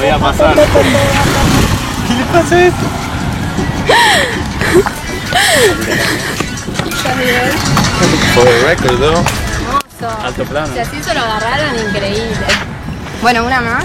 Voy a pasar. ¿Qué le pasa a esto? For the record, ¿no? Hermoso. Alto plano. Si así se lo agarraron, increíble. Bueno, una más.